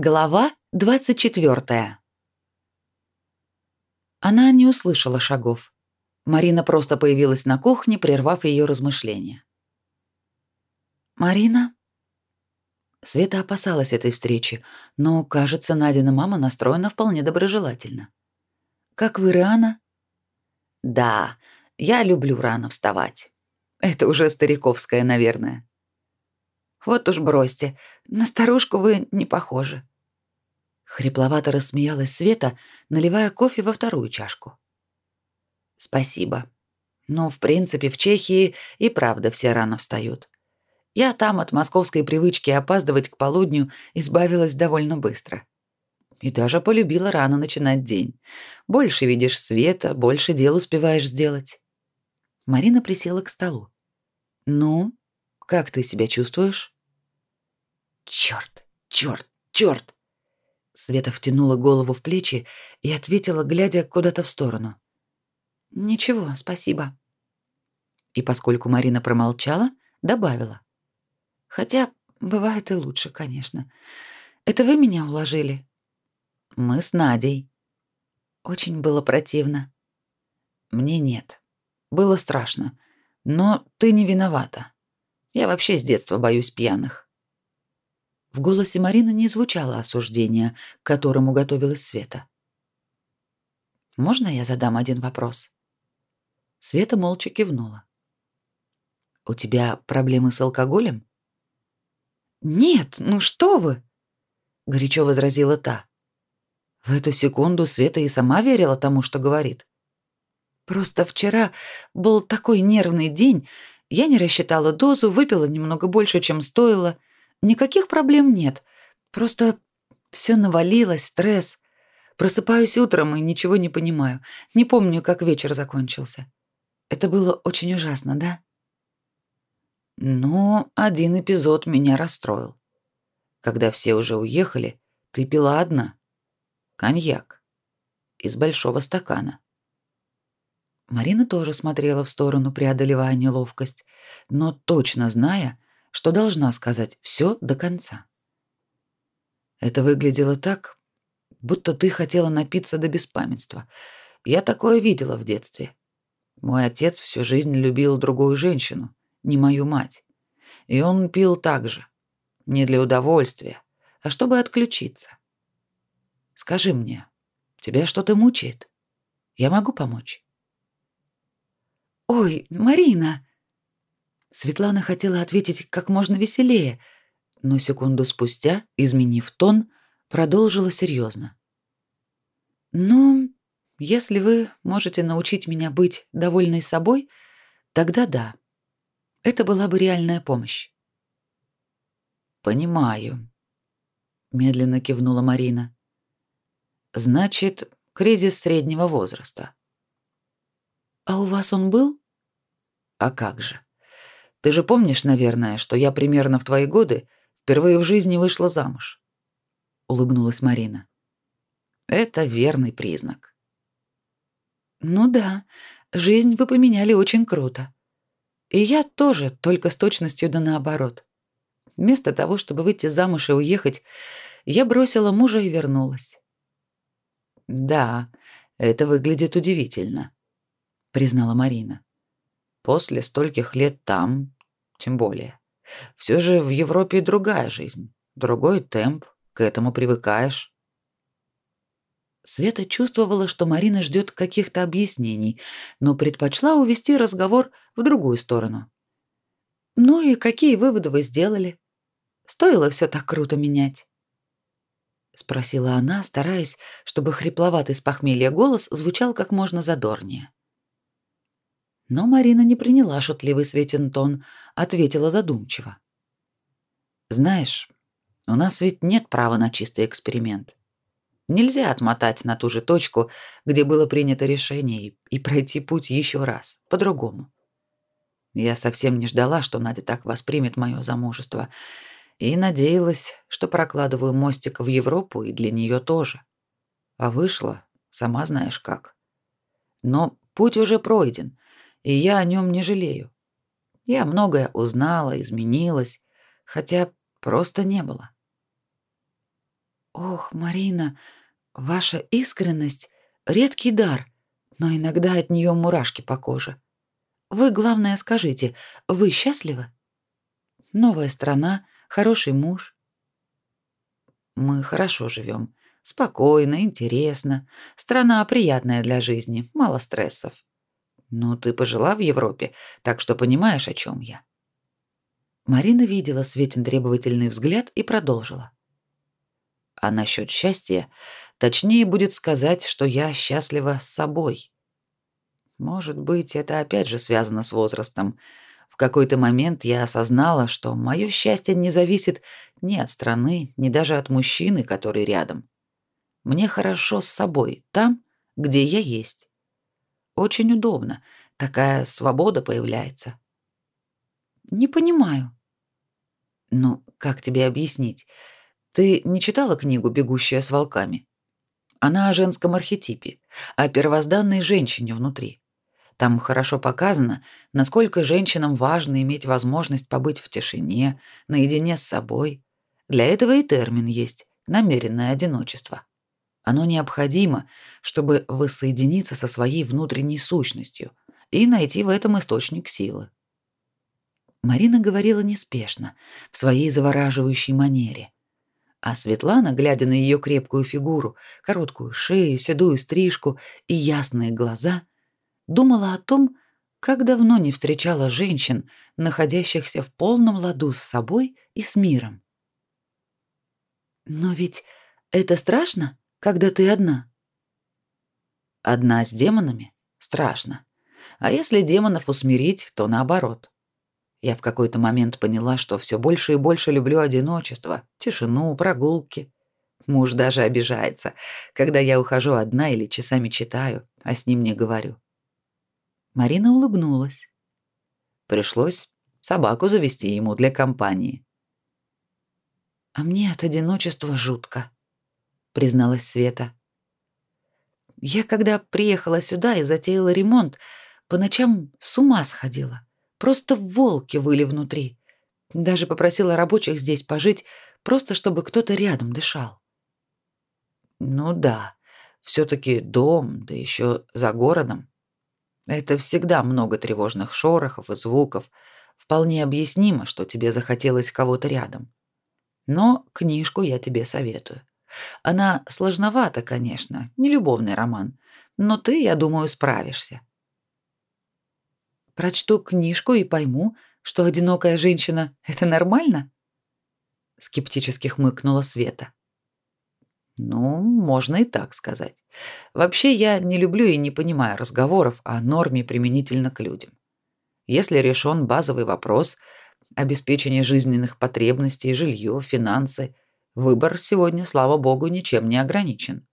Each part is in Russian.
Глава 24. Она не услышала шагов. Марина просто появилась на кухне, прервав ее размышления. «Марина?» Света опасалась этой встречи, но, кажется, Надина мама настроена вполне доброжелательно. «Как вы рано?» «Да, я люблю рано вставать. Это уже стариковское, наверное». «Вот уж бросьте, на старушку вы не похожи», Хрипловато рассмеялась Света, наливая кофе во вторую чашку. Спасибо. Но, в принципе, в Чехии и правда все рано встают. Я там от московской привычки опаздывать к полудню избавилась довольно быстро. И даже полюбила рано начинать день. Больше видишь света, больше дел успеваешь сделать. Марина присела к столу. Ну, как ты себя чувствуешь? Чёрт, чёрт, чёрт. Света втянула голову в плечи и ответила, глядя куда-то в сторону. «Ничего, спасибо». И поскольку Марина промолчала, добавила. «Хотя бывает и лучше, конечно. Это вы меня уложили?» «Мы с Надей». Очень было противно. «Мне нет. Было страшно. Но ты не виновата. Я вообще с детства боюсь пьяных. В голосе Марины не звучало осуждения, к которому готовилась Света. «Можно я задам один вопрос?» Света молча кивнула. «У тебя проблемы с алкоголем?» «Нет, ну что вы!» — горячо возразила та. В эту секунду Света и сама верила тому, что говорит. «Просто вчера был такой нервный день, я не рассчитала дозу, выпила немного больше, чем стоило, Никаких проблем нет. Просто все навалилось, стресс. Просыпаюсь утром и ничего не понимаю. Не помню, как вечер закончился. Это было очень ужасно, да? Но один эпизод меня расстроил. Когда все уже уехали, ты пила одна. Коньяк. Из большого стакана. Марина тоже смотрела в сторону, преодолевая неловкость, но точно зная, что должна сказать все до конца. Это выглядело так, будто ты хотела напиться до беспамятства. Я такое видела в детстве. Мой отец всю жизнь любил другую женщину, не мою мать. И он пил так же, не для удовольствия, а чтобы отключиться. Скажи мне, тебя что-то мучает? Я могу помочь? Ой, Марина, Светлана хотела ответить как можно веселее, но секунду спустя, изменив тон, продолжила серьезно. «Ну, если вы можете научить меня быть довольной собой, тогда да. Это была бы реальная помощь». «Понимаю», — медленно кивнула Марина. «Значит, кризис среднего возраста». «А у вас он был?» «А как же?» Ты же помнишь, наверное, что я примерно в твои годы впервые в жизни вышла замуж?» Улыбнулась Марина. «Это верный признак». «Ну да, жизнь вы поменяли очень круто. И я тоже, только с точностью да наоборот. Вместо того, чтобы выйти замуж и уехать, я бросила мужа и вернулась». «Да, это выглядит удивительно», — признала Марина. После стольких лет там, тем более. Все же в Европе другая жизнь, другой темп, к этому привыкаешь. Света чувствовала, что Марина ждет каких-то объяснений, но предпочла увести разговор в другую сторону. «Ну и какие выводы вы сделали? Стоило все так круто менять?» Спросила она, стараясь, чтобы хрипловатый с похмелья голос звучал как можно задорнее. Но Марина не приняла шутливый Светин тон, ответила задумчиво. «Знаешь, у нас ведь нет права на чистый эксперимент. Нельзя отмотать на ту же точку, где было принято решение, и пройти путь еще раз, по-другому. Я совсем не ждала, что Надя так воспримет мое замужество, и надеялась, что прокладываю мостик в Европу и для нее тоже. А вышло, сама знаешь как. Но путь уже пройден, и я о нем не жалею. Я многое узнала, изменилась, хотя просто не было. Ох, Марина, ваша искренность редкий дар, но иногда от нее мурашки по коже. Вы, главное, скажите, вы счастливы? Новая страна, хороший муж. Мы хорошо живем, спокойно, интересно. Страна приятная для жизни, мало стрессов. Ну, ты пожила в Европе, так что понимаешь, о чем я. Марина видела Светин требовательный взгляд и продолжила. А насчет счастья, точнее будет сказать, что я счастлива с собой. Может быть, это опять же связано с возрастом. В какой-то момент я осознала, что мое счастье не зависит ни от страны, ни даже от мужчины, который рядом. Мне хорошо с собой, там, где я есть. Очень удобно, такая свобода появляется. Не понимаю. Ну, как тебе объяснить? Ты не читала книгу «Бегущая с волками»? Она о женском архетипе, о первозданной женщине внутри. Там хорошо показано, насколько женщинам важно иметь возможность побыть в тишине, наедине с собой. Для этого и термин есть намеренное одиночество. Оно необходимо, чтобы воссоединиться со своей внутренней сущностью и найти в этом источник силы. Марина говорила неспешно, в своей завораживающей манере. А Светлана, глядя на ее крепкую фигуру, короткую шею, седую стрижку и ясные глаза, думала о том, как давно не встречала женщин, находящихся в полном ладу с собой и с миром. Но ведь это страшно, когда ты одна. Одна с демонами страшно. А если демонов усмирить, то наоборот. Я в какой-то момент поняла, что все больше и больше люблю одиночество, тишину, прогулки. Муж даже обижается, когда я ухожу одна или часами читаю, а с ним не говорю. Марина улыбнулась. Пришлось собаку завести ему для компании. А мне от одиночества жутко, призналась Света. Я когда приехала сюда и затеяла ремонт, по ночам с ума сходила. Просто волки выли внутри. Даже попросила рабочих здесь пожить, просто чтобы кто-то рядом дышал. Ну да, все таки дом, да еще за городом. Это всегда много тревожных шорохов и звуков. Вполне объяснимо, что тебе захотелось кого-то рядом. Но книжку я тебе советую. Она сложновата, конечно, не любовный роман, но ты, я думаю, справишься. Прочту книжку и пойму, что одинокая женщина это нормально? скептически хмыкнула Света. Ну, можно и так сказать. Вообще я не люблю и не понимаю разговоров о норме применительно к людям. Если решен базовый вопрос обеспечения жизненных потребностей, жилье, финансы, выбор сегодня, слава богу, ничем не ограничен.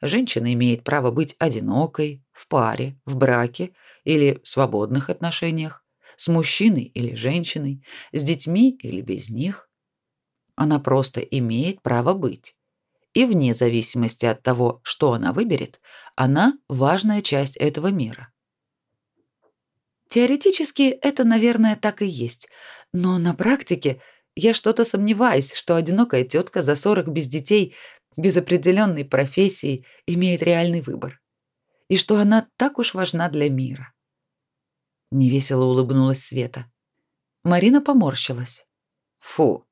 Женщина имеет право быть одинокой, в паре, в браке или в свободных отношениях, с мужчиной или женщиной, с детьми или без них. Она просто имеет право быть и вне зависимости от того, что она выберет, она важная часть этого мира. Теоретически это, наверное, так и есть, но на практике я что-то сомневаюсь, что одинокая тетка за 40 без детей, без определенной профессии имеет реальный выбор. И что она так уж важна для мира. Невесело улыбнулась Света. Марина поморщилась. Фу,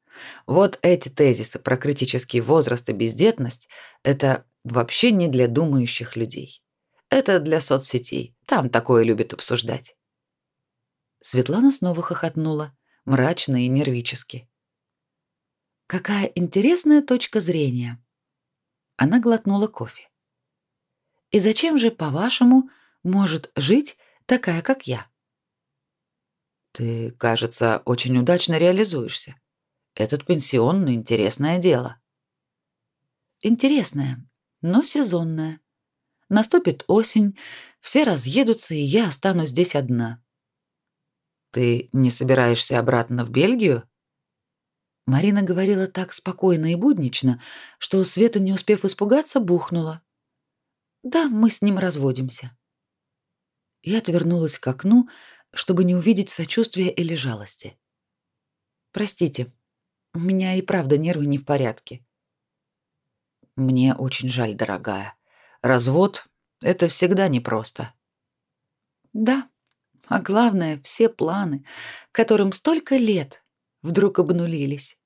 вот эти тезисы про критический возраст и бездетность это вообще не для думающих людей. Это для соцсетей. Там такое любят обсуждать. Светлана снова хохотнула, мрачно и нервически. Какая интересная точка зрения. Она глотнула кофе. И зачем же, по-вашему, может жить такая, как я? Ты, кажется, очень удачно реализуешься. Этот пенсион — интересное дело. Интересное, но сезонное. Наступит осень, все разъедутся, и я останусь здесь одна. Ты не собираешься обратно в Бельгию? Марина говорила так спокойно и буднично, что Света, не успев испугаться, бухнула. Да, мы с ним разводимся. Я отвернулась к окну, чтобы не увидеть сочувствия или жалости. Простите, у меня и правда нервы не в порядке. Мне очень жаль, дорогая. Развод — это всегда непросто. Да, а главное, все планы, которым столько лет, вдруг обнулились.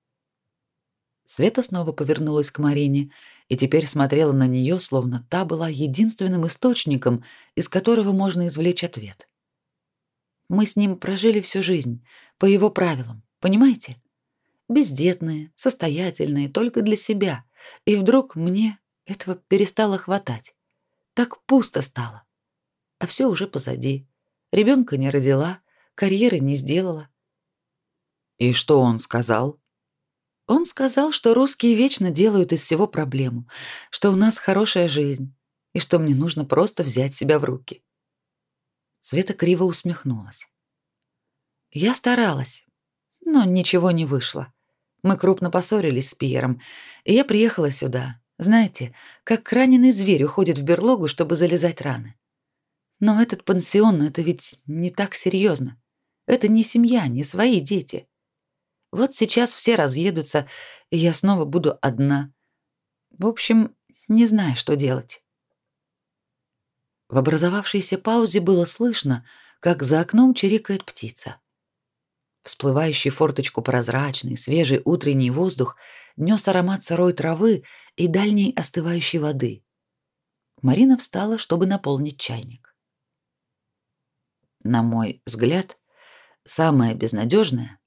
Света снова повернулась к Марине и теперь смотрела на нее, словно та была единственным источником, из которого можно извлечь ответ. Мы с ним прожили всю жизнь, по его правилам, понимаете? Бездетные, состоятельные, только для себя. И вдруг мне этого перестало хватать. Так пусто стало. А все уже позади. Ребенка не родила, карьеры не сделала. И что он сказал? Он сказал, что русские вечно делают из всего проблему, что у нас хорошая жизнь и что мне нужно просто взять себя в руки. Света криво усмехнулась. Я старалась, но ничего не вышло. Мы крупно поссорились с Пьером, и я приехала сюда. Знаете, как раненый зверь уходит в берлогу, чтобы залезать раны. Но этот пансион это ведь не так серьезно. Это не семья, не свои дети. Вот сейчас все разъедутся, и я снова буду одна. В общем, не знаю, что делать. В образовавшейся паузе было слышно, как за окном чирикает птица. Всплывающий форточку прозрачный, свежий утренний воздух нёс аромат сырой травы и дальней остывающей воды. Марина встала, чтобы наполнить чайник. На мой взгляд, самое безнадежное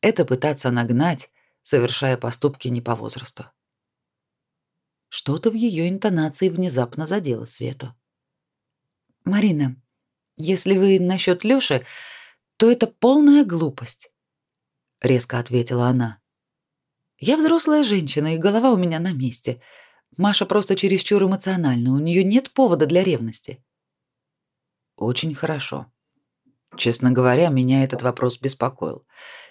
это пытаться нагнать, совершая поступки не по возрасту. Что-то в ее интонации внезапно задело Свету. Марина, если вы насчет Лёши, то это полная глупость, резко ответила она. Я взрослая женщина, и голова у меня на месте. Маша просто чересчур эмоциональна, у нее нет повода для ревности. Очень хорошо. Честно говоря, меня этот вопрос беспокоил.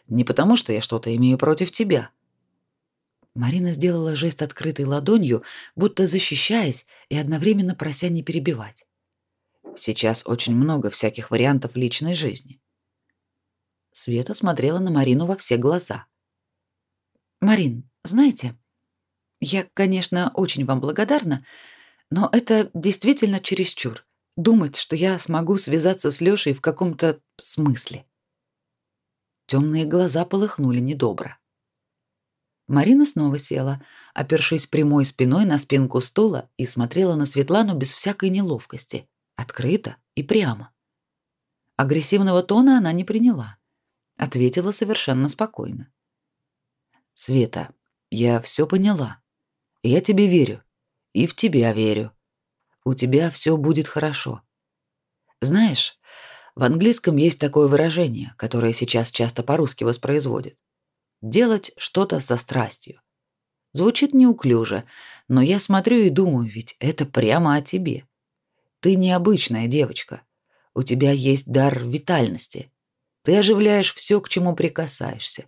Не потому, что я что-то имею против тебя. Марина сделала жест открытой ладонью, будто защищаясь и одновременно прося не перебивать. Сейчас очень много всяких вариантов личной жизни. Света смотрела на Марину во все глаза. Марин, знаете, я, конечно, очень вам благодарна, но это действительно чересчур думать, что я смогу связаться с Лёшей в каком-то смысле. Темные глаза полыхнули недобро. Марина снова села, опершись прямой спиной на спинку стула и смотрела на Светлану без всякой неловкости, открыто и прямо. Агрессивного тона она не приняла, ответила совершенно спокойно. Света, я все поняла. Я тебе верю и в тебя верю у тебя все будет хорошо. Знаешь, в английском есть такое выражение, которое сейчас часто по-русски воспроизводят. Делать что-то со страстью. Звучит неуклюже, но я смотрю и думаю, ведь это прямо о тебе. Ты необычная девочка. У тебя есть дар витальности. Ты оживляешь все, к чему прикасаешься.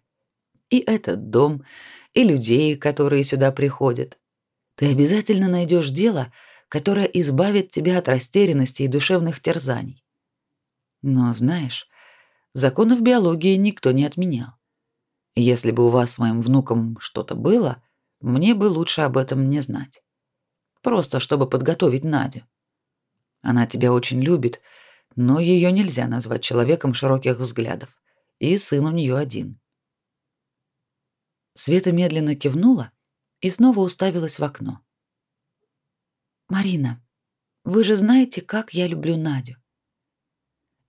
И этот дом, и людей, которые сюда приходят. Ты обязательно найдешь дело, которая избавит тебя от растерянности и душевных терзаний. Но знаешь, законов биологии никто не отменял. Если бы у вас с моим внуком что-то было, мне бы лучше об этом не знать. Просто чтобы подготовить Надю. Она тебя очень любит, но ее нельзя назвать человеком широких взглядов, и сын у нее один. Света медленно кивнула и снова уставилась в окно. Марина, вы же знаете, как я люблю Надю.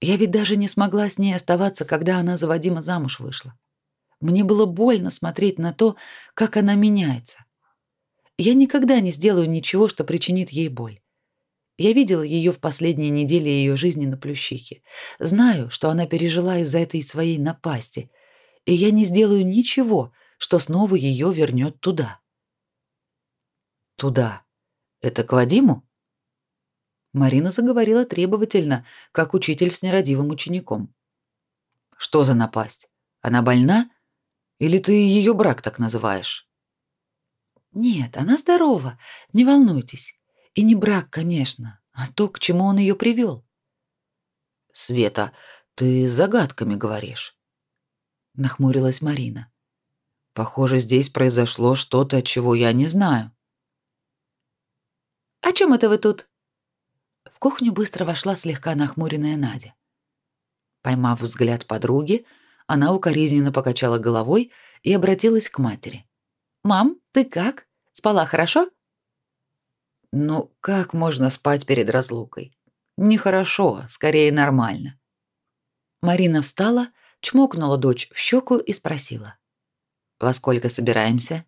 Я ведь даже не смогла с ней оставаться, когда она за Вадима замуж вышла. Мне было больно смотреть на то, как она меняется. Я никогда не сделаю ничего, что причинит ей боль. Я видела ее в последние недели ее жизни на Плющихе. Знаю, что она пережила из-за этой своей напасти, и я не сделаю ничего, что снова ее вернет туда. Туда. Это к Вадиму? Марина заговорила требовательно, как учитель с нерадивым учеником. Что за напасть? Она больна? Или ты ее брак так называешь? Нет, она здорова, не волнуйтесь. И не брак, конечно, а то, к чему он ее привел. Света, ты загадками говоришь. Нахмурилась Марина. Похоже, здесь произошло что-то, чего я не знаю. О чем это вы тут?» В кухню быстро вошла слегка нахмуренная Надя. Поймав взгляд подруги, она укоризненно покачала головой и обратилась к матери. «Мам, ты как? Спала хорошо?» «Ну, как можно спать перед разлукой? Нехорошо, скорее нормально». Марина встала, чмокнула дочь в щеку и спросила. «Во сколько собираемся?»